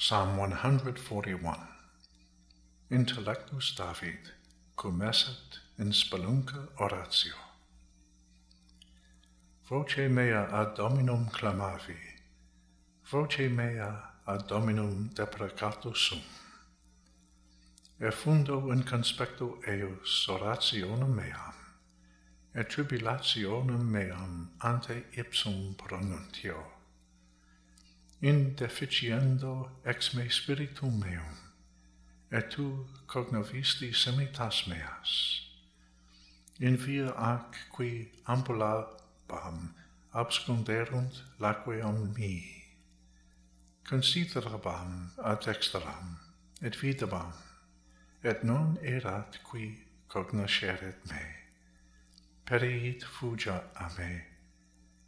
Psalm 141 Intellectus David Comesset in spelunca oratio. Voce mea ad Dominum clamavi Voce mea ad Dominum deprecatus sum. Effundo in conspecto eius orationem meam et tribulationem meam ante ipsum pronuntio in deficiendo ex me spiritum meum, et tu cognovisti semitas meas. In via ac qui ampula bam absconderunt laqueum mi. Considerabam ad exteram, et vidabam, et non erat qui cognosceret me. Periit fugia a me,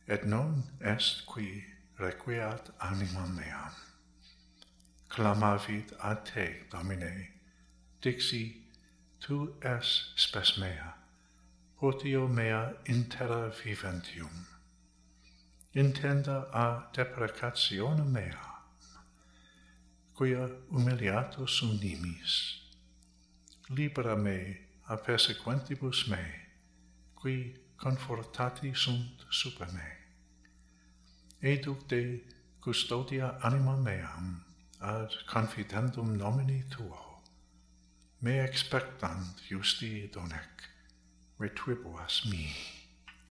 et non est qui requiat animam meam. Clamavit ad te, Domine, dixi, tu es spes mea, potio mea intera viventium. Intenda a deprecatione mea, quia humiliatus sum nimis. Libera me a persequentibus mei, qui confortati sunt super me educ de custodia anima meam ad confidendum nomini tuo. Me expectant justi donec, retribuas mi.